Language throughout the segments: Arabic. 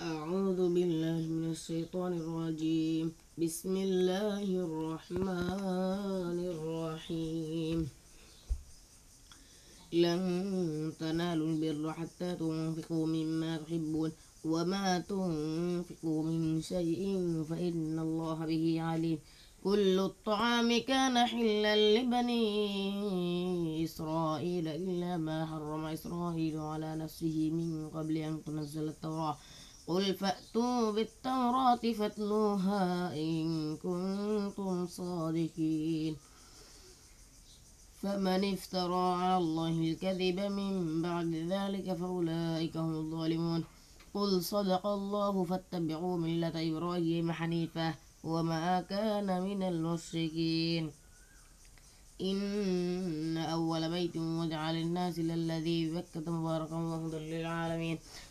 أعوذ بالله من الشيطان الرجيم. بسم الله الرحمن الرحيم. لن تنالوا البر حتى تنفقوا مما تحبون وما تنفقوا من شيء فإن الله به عليم. كل الطعام كان حلا لبني إسرائيل إلا ما حرم إسرائيل على نفسه من قبل أن تنزل التوراة. قل فأتوا بالتوراة فاتلوها إن كنتم صادقين فمن افترى على الله الكذب من بعد ذلك فأولئك هم الظالمون قل صدق الله فاتبعوا ملة إبراهيم حنيفا وما كان من المشركين إن أول بيت وجع للناس للذي ببكة مباركا وهدى للعالمين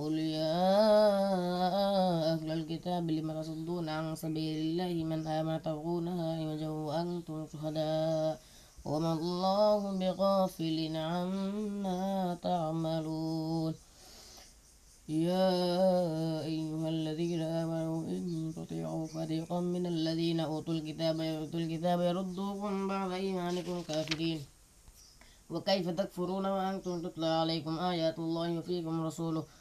قل يا أهل الكتاب لم تصدون عن سبيل الله من آمن تبغونها عوجا وأنتم شهداء وما الله بغافل عما تعملون يا أيها الذين آمنوا إن تطيعوا فريقا من الذين أوتوا الكتاب يؤتوا الكتاب يردوكم بعد إيمانكم كافرين وكيف تكفرون وأنتم تتلى عليكم آيات الله وفيكم رسوله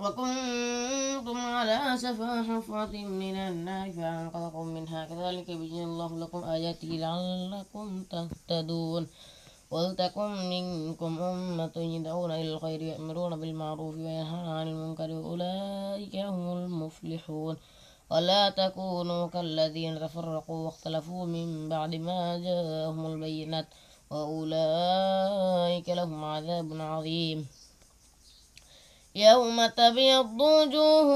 وكنتم على شفا حفرة من النار فأنقذكم منها. كذلك يبين الله لكم آياته لعلكم تهتدون. ولتكن منكم أمة يدعون إلى الخير يأمرون بالمعروف وينهون عن المنكر وأولئك هم المفلحون. ولا تكونوا كالذين تفرقوا واختلفوا من بعد ما جاءهم البينات وأولئك لهم عذاب عظيم. يوم تبيض وجوه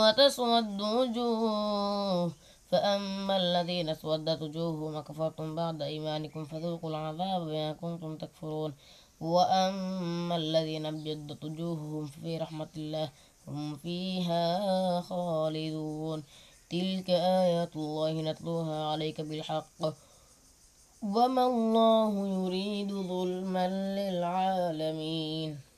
وتسود وجوه. فأما الذين اسودت وجوههم كفرتم بعد إيمانكم فذوقوا العذاب بما كنتم تكفرون. وأما الذين ابيضت وجوههم ففي رحمة الله هم فيها خالدون. تلك آيات الله نتلوها عليك بالحق. وما الله يريد ظلما للعالمين.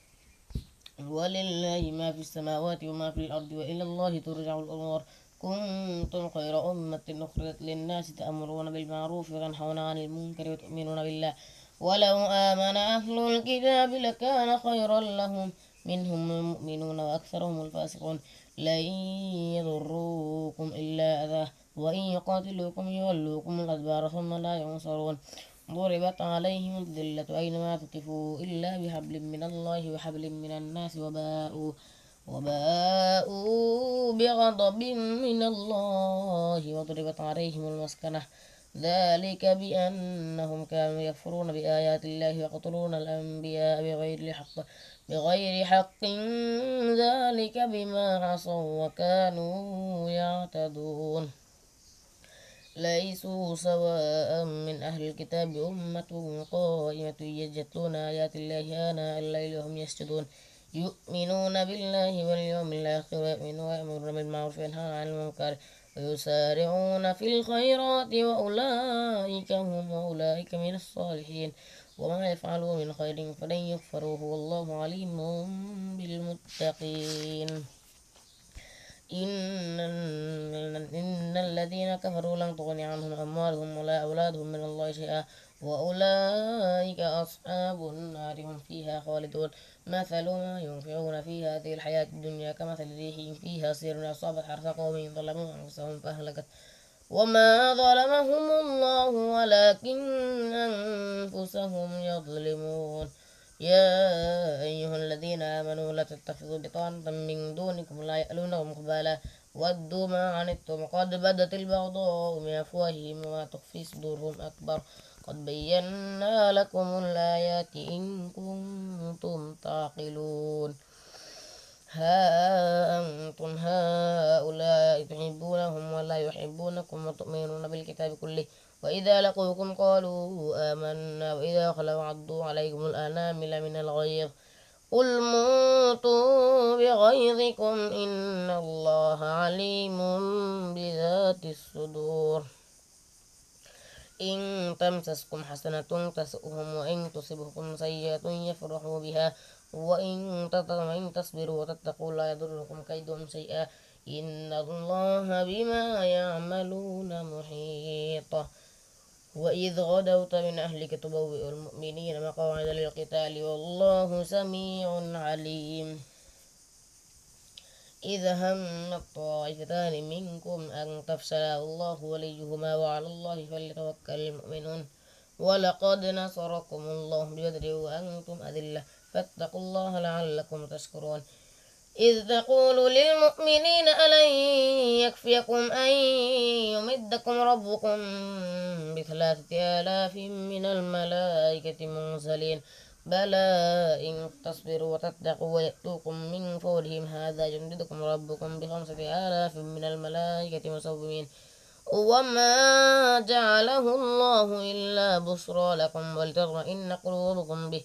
ولله ما في السماوات وما في الأرض وإلى الله ترجع الأمور. كنتم خير أمة أخرجت للناس تأمرون بالمعروف وتنهون عن المنكر وتؤمنون بالله. ولو آمن أهل الكتاب لكان خيرا لهم. منهم المؤمنون وأكثرهم الفاسقون. لن يضروكم إلا أذى. وإن يقاتلوكم يولوكم الأدبار ثم لا ينصرون. ضربت عليهم الذلة أينما تقفوا إلا بحبل من الله وحبل من الناس وباءوا وباءوا بغضب من الله وضربت عليهم المسكنة. ذلك بأنهم كانوا يكفرون بآيات الله ويقتلون الأنبياء بغير الحق بغير حق. ذلك بما عصوا وكانوا يعتدون. ليسوا سواء من أهل الكتاب أمة قائمة يجتلون آيات الله آناء الليل وهم يسجدون. يؤمنون بالله واليوم الآخر ويؤمنون ويأمرون بالمعروف وينهون عن المنكر ويسارعون في الخيرات وأولئك هم وأولئك من الصالحين. وما يفعلوا من خير فلن يكفروه والله عليم بالمتقين. إن, الذين كفروا لن تغني عنهم أموالهم ولا أولادهم من الله شيئا وأولئك أصحاب النار هم فيها خالدون. مثل ما ينفعون في هذه الحياة الدنيا كمثل ريح فيها سير أصابت حرث قوم ظلموا أنفسهم فأهلكت. وما ظلمهم الله ولكن أنفسهم يظلمون. يا أيها الذين آمنوا لا تتخذوا بطانة من دونكم لا يألونكم خبالا ودوا ما عنتم. قد بدت البغضاء من أفواههم وما تخفي صدورهم أكبر. قد بينا لكم الآيات إن كنتم تعقلون. ها أنتم هؤلاء تحبونهم ولا يحبونكم وتؤمنون بالكتاب كله. وإذا لقوكم قالوا آمنا وإذا خلوا عضوا عليكم الأنامل من الغيظ قل موتوا بغيظكم إن الله عليم بذات الصدور. إن تمسسكم حسنة تسؤهم وإن تصبكم سيئة يفرحوا بها وإن تصبروا وتتقوا لا يضركم كيدهم شيئا إن الله بما يعملون محيط. وإذ غدوت من أهلك تبوئ المؤمنين مقاعد للقتال والله سميع عليم. إذا هم الطائفتان منكم أن تفشلا الله وليهما وعلى الله فليتوكل المؤمنون. ولقد نصركم الله ببدر وأنتم أذلة فاتقوا الله لعلكم تشكرون. إذ تقول للمؤمنين ألن يكفيكم أن يمدكم ربكم بثلاثة آلاف من الملائكة منزلين بلى إن تصبروا وتتقوا ويأتوكم من فورهم هذا يمددكم ربكم بخمسة آلاف من الملائكة مسومين وما جعله الله إلا بشرى لكم ولتطمئن قلوبكم به.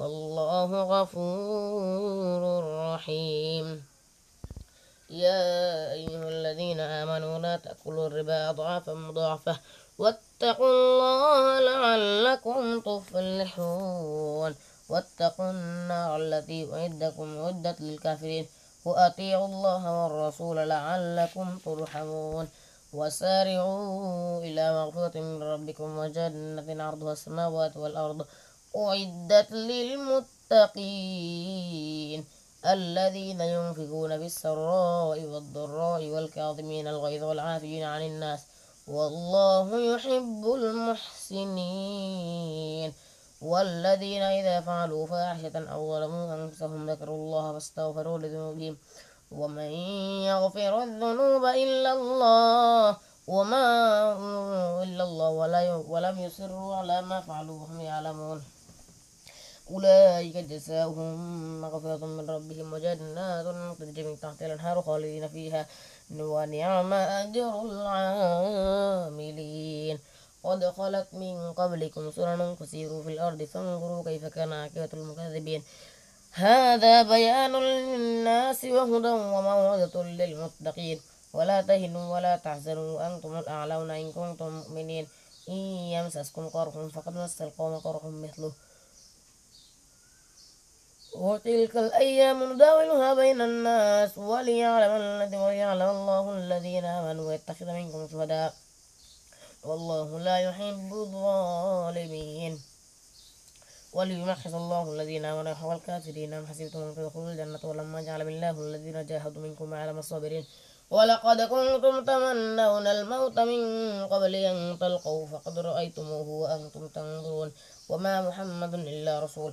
والله غفور رحيم. يا أيها الذين آمنوا لا تأكلوا الربا أضعافا مضاعفة واتقوا الله لعلكم تفلحون. واتقوا النار التي أعدكم وعدت للكافرين. وأطيعوا الله والرسول لعلكم ترحمون. وسارعوا إلى مغفرة من ربكم وجنة عرضها السماوات والأرض. أعدت للمتقين الذين ينفقون بالسراء والضراء والكاظمين الغيظ والعافين عن الناس والله يحب المحسنين والذين إذا فعلوا فاحشة أو ظلموا أنفسهم ذكروا الله فاستغفروا لذنوبهم ومن يغفر الذنوب إلا الله وما إلا الله ولا ولم يصروا على ما فعلوا وهم يعلمون أولئك جزاؤهم مغفرة من ربهم وجنات تجري من تحتها الأنهار خالدين فيها. ونعم أجر العاملين. قد خلت من قبلكم سنن فسيروا في الأرض فانظروا كيف كان عاقبة المكذبين. هذا بيان للناس وهدى وموعظة للمتقين. ولا تهنوا ولا تحزنوا وأنتم الأعلون إن كنتم مؤمنين. إن يمسسكم قرح فقد مس القوم قرح مثله. وتلك الأيام نداولها بين الناس وليعلم الذي وليعلم الله الذين آمنوا ويتخذ منكم شهداء. والله لا يحب الظالمين. وليمحص الله الذين آمنوا والكافرين أم حسبتم أن تدخلوا الجنة ولما جعل بالله الذين جاهدوا منكم وعلم الصابرين ولقد كنتم تمنون الموت من قبل أن تلقوا فقد رأيتموه وأنتم تنظرون. وما محمد إلا رسول.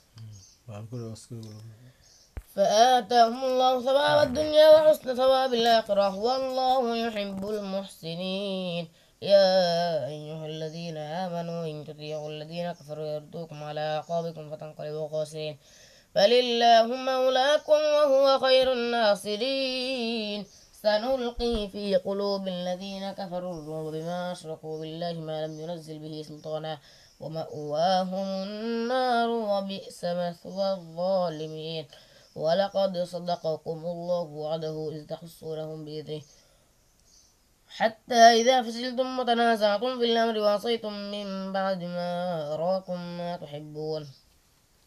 فآتاهم الله ثواب الدنيا وحسن ثواب الآخرة. والله يحب المحسنين. يا أيها الذين آمنوا إن تطيعوا الذين كفروا يردوكم على أعقابكم فتنقلبوا خاسرين. فلله مولاكم وهو خير الناصرين. سنلقي في قلوب الذين كفروا بما أشركوا بالله ما لم ينزل به سلطانا. ومأواهم النار وبئس مثوى الظالمين. ولقد صدقكم الله وعده إذ تحصونهم بإذنه. حتى إذا فشلتم وتنازعتم في الأمر وعصيتم من بعد ما أراكم ما تحبون.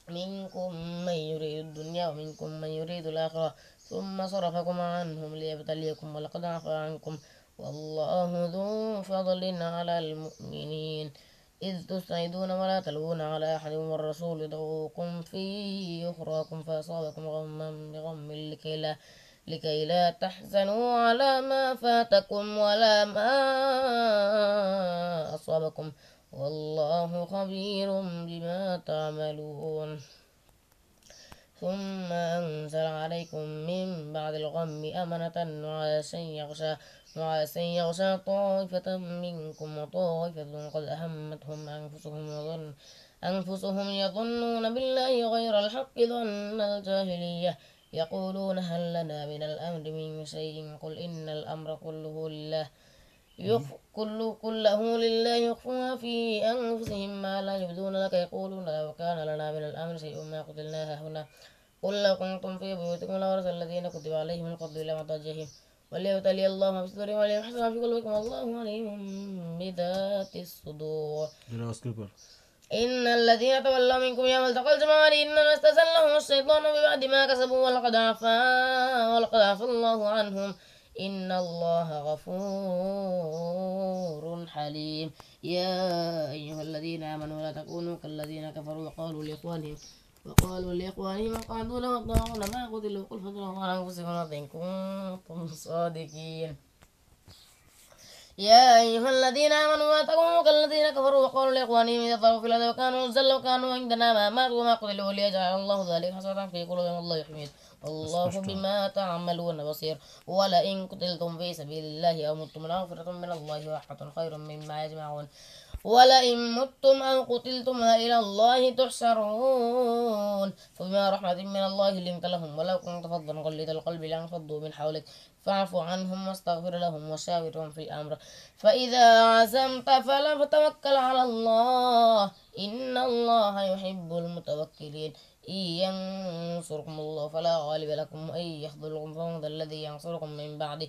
منكم من يريد الدنيا ومنكم من يريد الآخرة. ثم صرفكم عنهم ليبتليكم ولقد عفى عنكم. والله ذو فضل على المؤمنين. إذ تسعدون ولا تلوون على أحد والرسول يدعوكم في أخراكم فأصابكم غما بغم لكي لا لكي لا تحزنوا على ما فاتكم ولا ما أصابكم. والله خبير بما تعملون. ثم أنزل عليكم من بعد الغم أمنة نعاسا يغشى نعاسا يغشى طائفة منكم وطائفة قد أهمتهم أنفسهم وظن أنفسهم يظنون بالله غير الحق ظن الجاهلية. يقولون هل لنا من الأمر من شيء؟ قل إن الأمر كله لله. يخ كل كله لله يخفون في أنفسهم ما لا يبدون لك. يقولون لو كان لنا من الأمر شيء ما قتلنا هنا. قل لو كنتم في بيوتكم لورث الذين كتب عليهم القتل إلى مضاجعهم وليبتلي الله ما في صدورهم وليحسن في قلوبكم والله عليم بذات الصدور. إن الذين تولوا منكم يوم التقى الجمعان إنما استزلهم الشيطان ببعد ما كسبوا ولقد عفا ولقد عفا الله عنهم. إن الله غفور حليم. يا أيها الذين آمنوا لا تكونوا كالذين كفروا وقالوا لإخوانهم وقالوا لإخوانهم قعدوا لو أطاعون ما قتلوا قل فادروا على أنفسكم إن كنتم صادقين. يا أيها الذين آمنوا لا تكونوا كالذين كفروا وقالوا لإخوانهم إذا ضربوا في الأرض وكانوا نزلوا وكانوا عندنا ما ماتوا وما قتلوا ليجعل الله ذلك حسرة في قلوبهم. الله يحمد والله بما تعملون بصير. ولئن قتلتم في سبيل الله أو متم لمغفرة من الله ورحمة خير مما يجمعون. ولئن متم أو قتلتم إلى الله تحشرون فبما رحمة من الله لنت لهم ولو كنت فظا غليظ القلب لانفضوا من حولك. فاعف عنهم واستغفر لهم وشاورهم في الأمر. فإذا عزمت فلا فتوكل على الله. إن الله يحب المتوكلين. إن ينصركم الله فلا غالب لكم وإن يخذلكم فهو الذي ينصركم من بعده.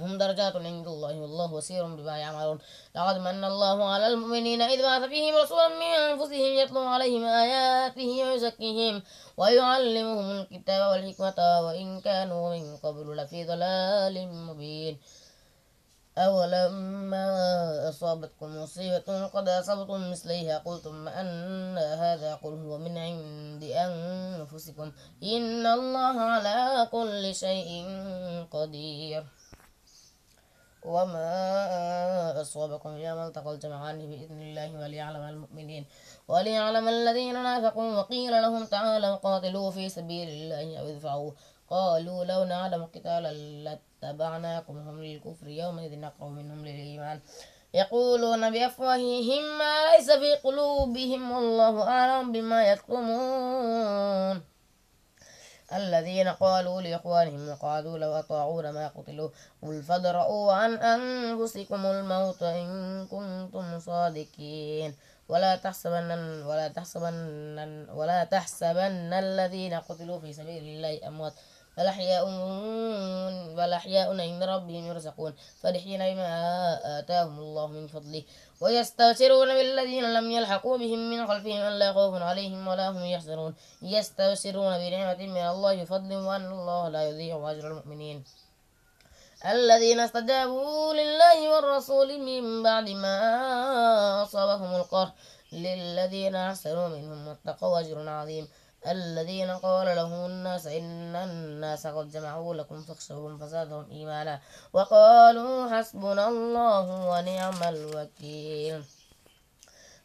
هم درجات عند الله والله بصير بما يعملون. لقد من الله على المؤمنين إذ بعث فيهم رسولا من أنفسهم يتلو عليهم آياته ويزكيهم ويعلمهم الكتاب والحكمة وإن كانوا من قبل لفي ضلال مبين. أولما أصابتكم مصيبة قد أصبتم مثليها قلتم أن هذا قل هو من عند أنفسكم. إن الله على كل شيء قدير. وما أصابكم يوم التقى الجمعان بإذن الله وليعلم المؤمنين وليعلم الذين نافقوا وقيل لهم تعالوا قاتلوا في سبيل الله أو ادفعوا. قالوا لو نعلم قتالا لاتبعناكم هم للكفر يومئذ نقرأ منهم للإيمان. يقولون بأفواههم ما ليس في قلوبهم والله أعلم بما يكتمون. الذين قالوا لإخوانهم وقالوا لو أطاعونا ما قتلوا. قل فادرؤوا عن أنفسكم الموت إن كنتم صادقين. ولا تحسبن ولا تحسبن ولا تحسبن الذين قتلوا في سبيل الله أموات. بل أحياء عند ربهم يرزقون. فرحين بما آتاهم الله من فضله. ويستبشرون بالذين لم يلحقوا بهم من خلفهم ألا خوف عليهم ولا هم يحزنون. يستبشرون بنعمة من الله بفضل وأن الله لا يضيع أجر المؤمنين. الذين استجابوا لله والرسول من بعد ما أصابهم القهر للذين أحسنوا منهم واتقوا أجر عظيم. الذين قال لهم الناس إن الناس قد جمعوا لكم فاخشوهم فزادهم إيمانا وقالوا حسبنا الله ونعم الوكيل.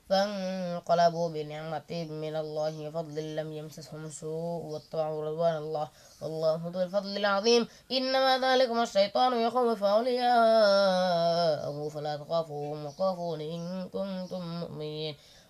فانقلبوا بنعمة من الله وفضل لم يمسسهم سوء واتبعوا رضوان الله. والله ذو الفضل العظيم. إنما ذلكم الشيطان يخوف أولياءه فلا تخافوهم وخافون إن كنتم مؤمنين.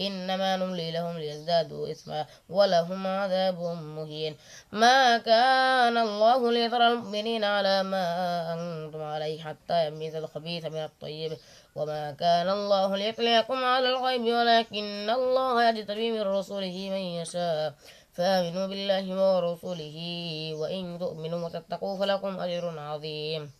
إنما نملي لهم ليزدادوا إثما ولهم عذاب مهين. ما كان الله ليذر المؤمنين على ما أنتم عليه حتى يميز الخبيث من الطيب. وما كان الله ليطلعكم على الغيب ولكن الله يجتبي من رسوله من يشاء. فآمنوا بالله ورسوله وإن تؤمنوا وتتقوا فلكم أجر عظيم.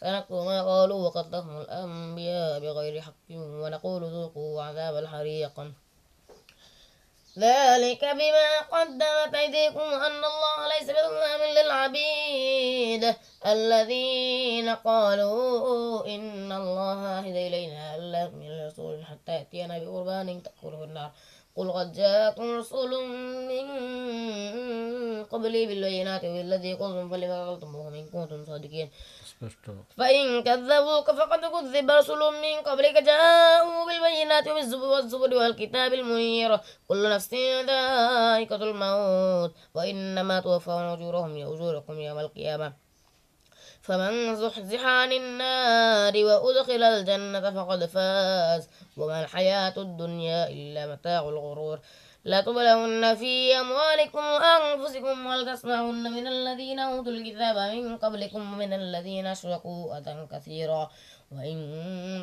سنكتب ما قالوا وقتلهم الأنبياء بغير حق ونقول ذوقوا عذاب الحريق. ذلك بما قدمت أيديكم أن الله ليس بظلام للعبيد الذين قالوا إن الله هدى إلينا ألا من الرسول حتى يأتينا بقربان تأكله النار. قل قد جاءكم رسول من قبلي بالبينات والذي قلتم فلما قلتموه إن كنتم صادقين. فإن كذبوك فقد كذب رسل من قبلك جاءوا بالبينات والزبر والكتاب المنير. كل نفس ذائقة الموت وإنما توفون أجورهم أجوركم يوم القيامة. فمن زحزح عن النار وأدخل الجنة فقد فاز وما الحياة الدنيا إلا متاع الغرور. لتبلون في أموالكم وأنفسكم ولتسمعن من الذين أوتوا الكتاب من قبلكم ومن الذين أشركوا أذى كثيرا. وإن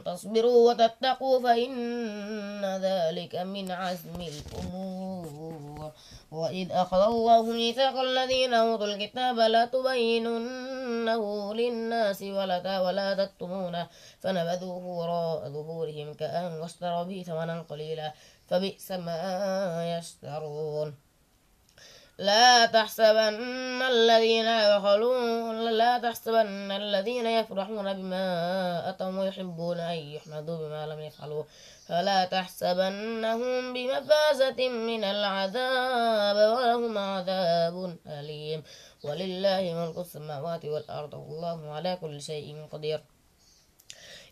تصبروا وتتقوا فإن ذلك من عزم الأمور. وإذ أخذ الله ميثاق الذين أوتوا الكتاب لا تبيننه للناس ولا ولا تكتمونه. فنبذوه وراء ظهورهم كأن واشتروا به ثمنا قليلا. فبئس ما يشترون. لا تحسبن الذين يبخلون لا تحسبن الذين يفرحون بما أتوا ويحبون أن يحمدوا بما لم يفعلوا. فلا تحسبنهم بمفازة من العذاب ولهم عذاب أليم. ولله ملك السماوات والأرض والله على كل شيء قدير.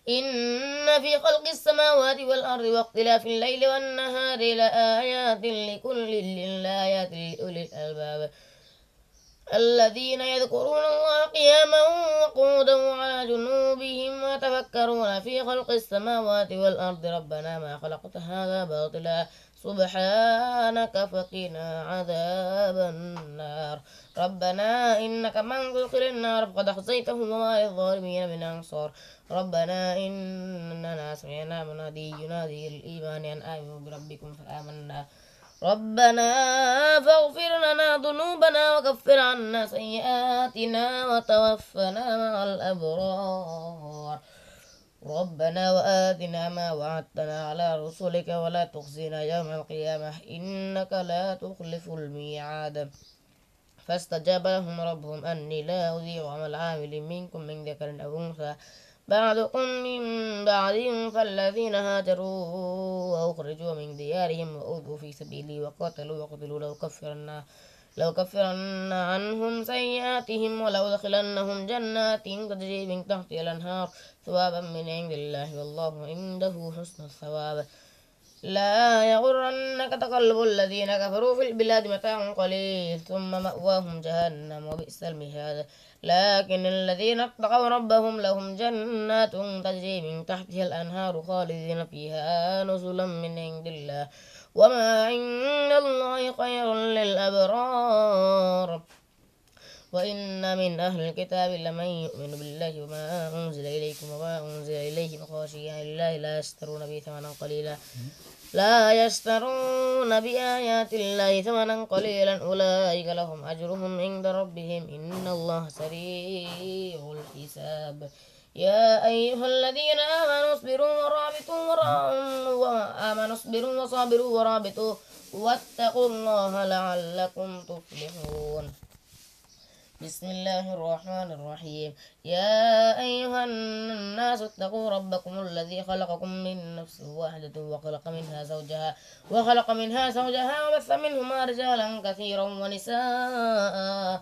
إن في خلق السماوات والأرض واختلاف الليل والنهار لآيات لكل للآيات لأولي الألباب. الذين يذكرون الله قياما وقودا وعلى جنوبهم ويتفكرون في خلق السماوات والأرض. ربنا ما خلقت هذا باطلا. سبحانك فقنا عذاب النار. ربنا إنك من تدخل النار فقد أخزيته وما للظالمين من أنصار. ربنا إننا سمعنا منادي ينادي للإيمان أن آمنوا بربكم فآمنا. ربنا فاغفر لنا ذنوبنا وكفر عنا سيئاتنا وتوفنا مع الأبرار. ربنا وآتنا ما وعدتنا على رسلك ولا تخزنا يوم القيامة. إنك لا تخلف الميعاد. فاستجاب لهم ربهم أني لا أضيع عمل عامل منكم من ذكر أو أنثى. بعضكم من بعض فالذين هاجروا وأخرجوا من ديارهم وأوذوا في سبيلي وقاتلوا وقتلوا لأكفرن لو كفرن عنهم سيئاتهم ولو دخلنهم جنات تجري من تحتها الأنهار ثوابا من عند الله والله عنده حسن الثواب. لا يغرنك تقلب الذين كفروا في البلاد متاع قليل ثم مأواهم جهنم وبئس المهاد. لكن الذين اتقوا ربهم لهم جنات تجري من تحتها الأنهار خالدين فيها نزلا من عند الله. وما عند الله خير للأبرار وإن من أهل الكتاب لمن يؤمن بالله وما أنزل إليكم وما أنزل إليهم خاشيا لله لا يشترون به ثمنا قليلا لا يشترون بآيات الله ثمنا قليلا أولئك لهم أجرهم عند ربهم إن الله سريع الحساب يا أيها الذين آمنوا اصبروا ورابطوا وآمنوا اصبروا وصابروا ورابطوا واتقوا الله لعلكم تفلحون. بسم الله الرحمن الرحيم. يا أيها الناس اتقوا ربكم الذي خلقكم من نفس واحدة وخلق منها زوجها وخلق منها زوجها وبث منهما رجالا كثيرا ونساء.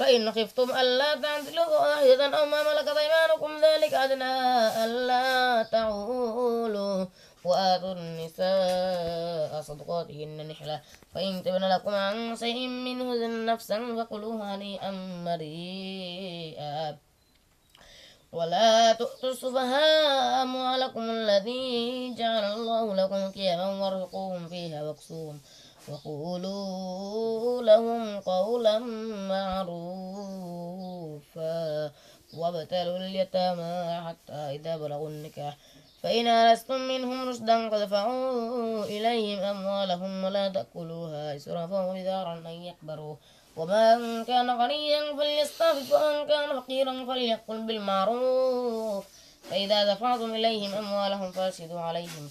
فإن خفتم ألا تعدلوا واحدة أو ما ملكت أيمانكم ذلك أدنى ألا تعولوا وآتوا النساء صدقاتهن نحلة فإن تبن لكم عن شيء منه نفسا فكلوه هنيئا مريئا ولا تؤتوا السفهاء أموالكم الذي جعل الله لكم قياما وارزقوهم فيها واكسوهم وقولوا لهم قولا معروفا وابتلوا اليتامى حتى إذا بلغوا النكاح. فإن آنستم منهم رشدا فادفعوا إليهم أموالهم ولا تأكلوها إسرافا وبدارا أن يكبروا ومن كان غنيا فليستعفف ومن كان فقيرا فليقل بالمعروف. فإذا دفعتم إليهم أموالهم فاشهدوا عليهم.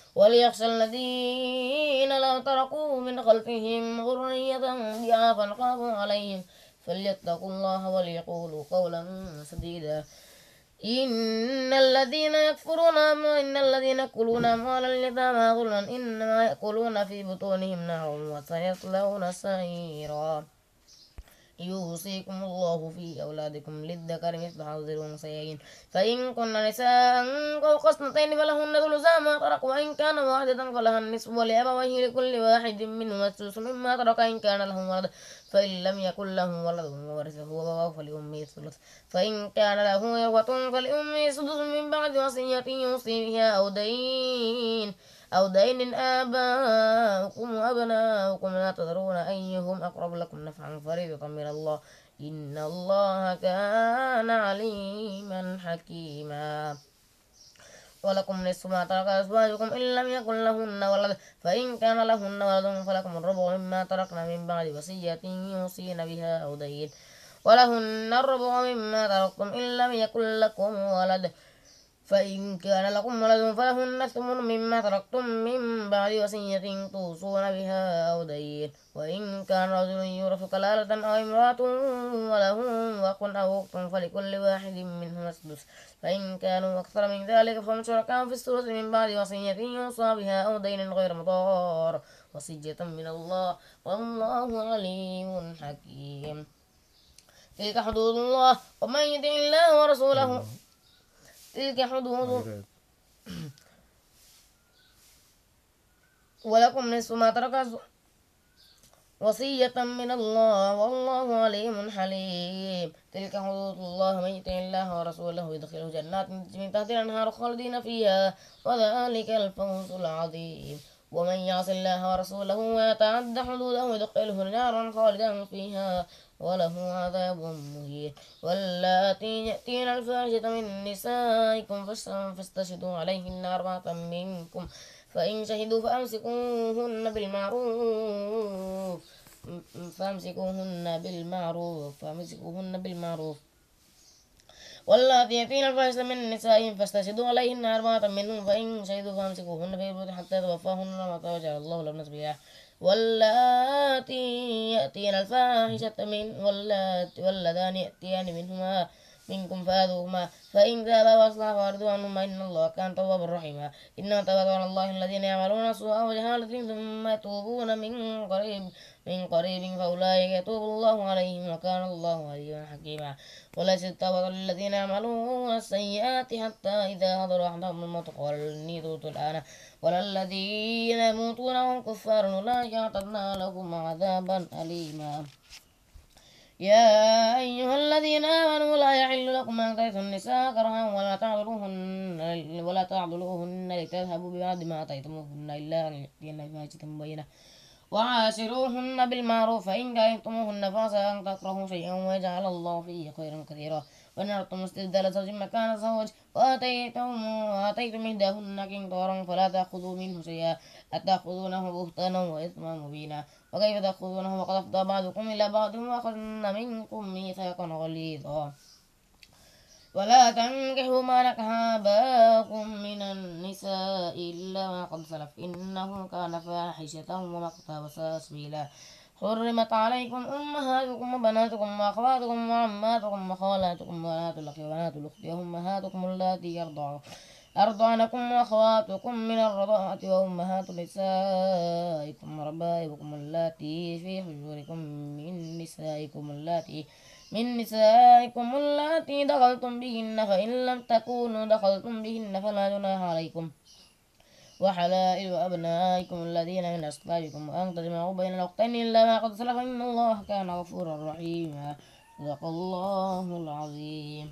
وليخشى الذين لو تركوا من خلفهم ذرية ضعافا خافوا عليهم فليتقوا الله وليقولوا قولا سديدا. إن الذين يكفرون إن الذين يأكلون أموال اليتامى ظلما إنما يأكلون في بطونهم نار وسيصلون سعيرا. يوصيكم الله في أولادكم للذكر مثل حظ الأنثيين. فإن كن نساء فوق اثنتين فلهن ثلث ما ترك وإن كان واحدة فلها النصف ولأبويه لكل واحد منهما الثلث مما ترك إن كان له ولد فإن لم يكن له ولد وورثه أبواه فلأمه الثلث. فإن كان له إخوة فلأمه السدس من بعد وصية يوصي بها أو دين. أو دين آباؤكم وأبناؤكم لا تدرون أيهم أقرب لكم نفعا فريضة من الله. إن الله كان عليما حكيما. ولكم نصف ما ترك أزواجكم إن لم يكن لهن ولد. فإن كان لهن ولد فلكم الربع مما تركنا من بعد وصية يوصين بها أو دين. ولهن الربع مما تركتم إن لم يكن لكم ولد. فإن كان لكم ولد فلهن الثمن مما تركتم من بعد وصية توصون بها أو دين. وإن كان رجل يورث كلالة أو امرأة وله أخ أو أخت فلكل واحد منهما السدس. فإن كانوا أكثر من ذلك فهم شركاء في الثلث من بعد وصية يوصى بها أو دين غير مضار. وصية من الله والله عليم حكيم. تلك حدود الله. ومن يطع الله ورسوله تلك حدود ولكم نصف ما ترك وصية من الله والله عليم حليم. تلك حدود الله من يطع الله ورسوله. يدخله جنات من تحتها الأنهار خالدين فيها. وذلك الفوز العظيم. ومن يعص الله ورسوله ويتعد حدوده يدخله نارا خالدا فيها. وله عذاب مهين. واللاتي يأتين الفاحشة من نسائكم فاستشهدوا عليهن أربعة منكم. فإن شهدوا فأمسكوهن بالمعروف. فأمسكوهن بالمعروف. فأمسكوهن بالمعروف. واللاتي يأتين الفاحشة من نسائهم فاستشهدوا عليهن أربعة منهم. فإن شهدوا فأمسكوهن في البيوت حتى يتوفاهن ما وجعل الله لهن سبيلا واللاتي يأتين الفاحشة من واللذان يأتيان منهما منكم فاذوهما فإن تابا وأصلحا فأرضوا عنهما إن الله كان توابا رحيما. إنما تواب على الله الذين يعملون السوء وجهالة ثم يتوبون من قريب من قريب فأولئك يتوب الله عليهم وكان الله عليما حكيما. وليس التوبة للذين يعملون السيئات حتى إذا حضر أحدهم الموت قال إني الآن. ولا الذين يموتون وهم كفار أولئك أعتدنا لهم عذابا أليما. يا أيها الذين آمنوا لا يحل لكم أن ترثوا النساء كرها ولا تعضلوهن ولا تعضلوهن لتذهبوا ببعض ما أتيتموهن إلا أن يأتين بفاحشة مبينة وعاشروهن بالمعروف فإن كرهتموهن فعسى أن تكرهوا شيئا ويجعل الله فيه خيرا كثيرا. وإن أردتم استبدال زوج مكان زوج وآتيتم وآتيتم إحداهن قنطارا فلا تأخذوا منه شيئا أتأخذونه بهتانا وإثما مبينا. وكيف تأخذونه وقد أفضى بعضكم إلى بعض وأخذن منكم ميثاقا غليظا. ولا تنكحوا ما نكح آباؤكم من النساء إلا ما قد سلف. إنه كان فاحشة ومقتا وساء سبيلا حرمت عليكم أمهاتكم وبناتكم وأخواتكم وعماتكم وخالاتكم وبنات الأخ وبنات الأخت وأمهاتكم اللاتي يرضعن. أرضعنكم وأخواتكم من الرضاعة وأمهات نسائكم. وربائبكم اللاتي في حجوركم من نسائكم اللاتي من نسائكم اللاتي دخلتم بهن فإن لم تكونوا دخلتم بهن فلا جناح عليكم. وحلائل أبنائكم الذين من أصلابكم وأن تجمعوا بين الأختين إلا ما قد سلف إن الله كان غفورا رحيما. صدق الله العظيم.